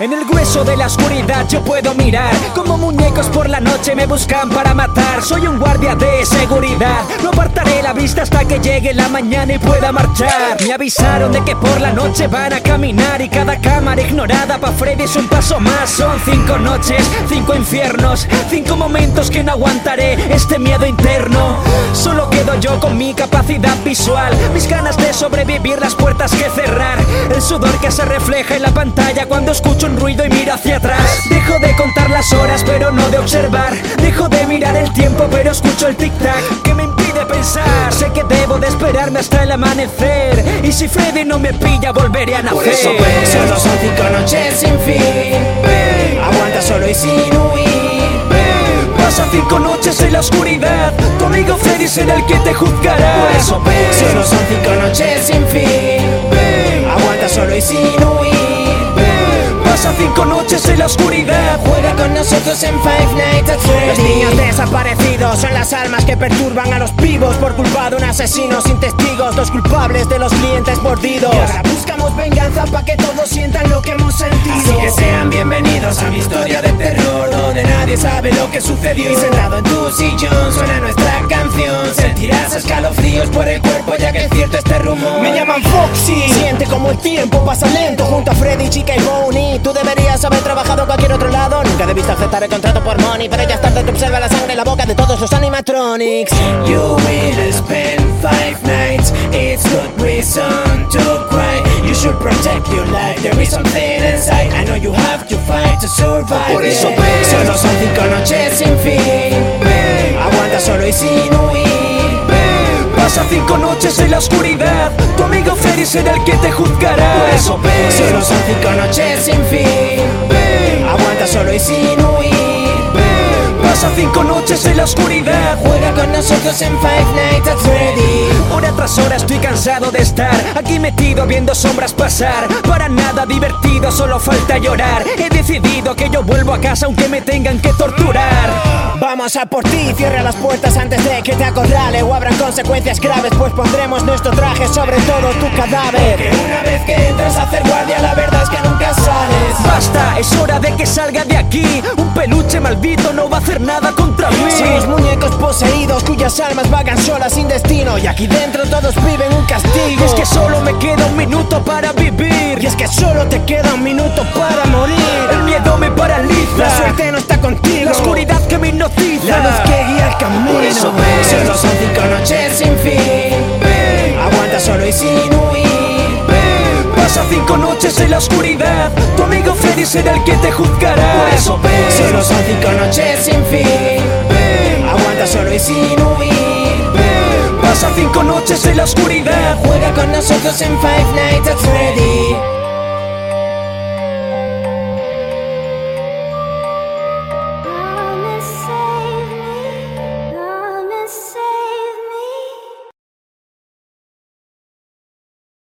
En el grueso de la oscuridad yo puedo mirar Como muñecos por la noche me buscan para matar. Soy un guardia de seguridad. No apartaré la vista hasta que llegue la mañana y pueda marchar. Me avisaron de que por la noche van a caminar Y cada cámara ignorada pa' Freddy es un paso más. Son cinco noches, cinco infiernos Cinco momentos que no aguantaré este miedo interno. Solo quedo yo con mi capacidad visual Mis ganas de sobrevivir, las puertas que cerrar. El sudor que se refleja en la pantalla cuando escucho un ruido y miro hacia atrás. Dejo de contar las horas pero no de observar. Dejo de mirar el tiempo pero escucho el tic-tac Que me impide pensar. Sé que debo de esperarme hasta el amanecer. Y si Freddy no me pilla volveré a nacer. Por eso ven, solo son cinco noches sin fin. Aguanta solo y sin huir. Pasa cinco noches en la oscuridad. Tu amigo Freddy será el que te juzgará. Por eso ven, solo son cinco noches sin fin. Aguanta solo y sin huir en la oscuridad. Juega con nosotros en Five Nights at Freddy's. Los niños desaparecidos son las almas que perturban a los vivos Por culpa de un asesino sin testigos. Los culpables de los clientes mordidos. Y ahora buscamos venganza pa' que todos sientan lo que hemos sentido. Así que sean bienvenidos a mi historia de terror Donde nadie sabe lo que sucedió. Y sentado en tu sillón suena nuestra canción llaman Foxy. Siente como el tiempo pasa lento Junto a Freddy, Chica y Bonnie. Tú deberías haber trabajado en cualquier otro lado. Nunca debiste aceptar el contrato por money Pero ya es tarde, te observa la sangre en la boca de todos los animatronics. You will spend five nights It's good reason to cry. You should protect your life There is something inside. I know you have to fight to survive Por eso ven. Solo son cinco noches sin fin. Aguanta solo y sin huir Pasa cinco noches en la oscuridad. Tu amigo Freddy será el que te juzgará. Por eso ven Solo son cinco noches sin fin. Aguanta solo y sin huir Cinco noches en la oscuridad. Juega con nosotros en Five Nights at Freddy. Hora tras hora estoy cansado de estar Aquí metido viendo sombras pasar. Para nada divertido, solo falta llorar. He decidido que yo vuelvo a casa aunque me tengan que torturar. Vamos a por ti, cierra las puertas antes de que te acorrale O habrán consecuencias graves Pues pondremos nuestro traje sobre todo tu Que cadáver una vez que entras a hacer guardia La verdad es que nunca sales. Basta, es hora de que salga de aquí. Un peluche maldito no va a hacer nada contra mí. Somos muñecos poseídos cuyas almas vagan solas sin destino. Y aquí dentro todos viven un castigo. Y es que solo me queda un minuto para vivir. Y es que solo te queda un minuto para morir. El miedo me paraliza. La suerte no está contigo. La oscuridad que me hipnotiza. La luz que guía el camino Por eso. Solo son cinco noches sin fin. Aguanta solo y sin noches en la oscuridad. Tu amigo Freddy será el que te juzgará. Por eso ven. Solo son cinco noches sin fin. Aguanta solo y sin huir. Pasa cinco noches en la oscuridad. Juega con nosotros en Five Nights at Freddy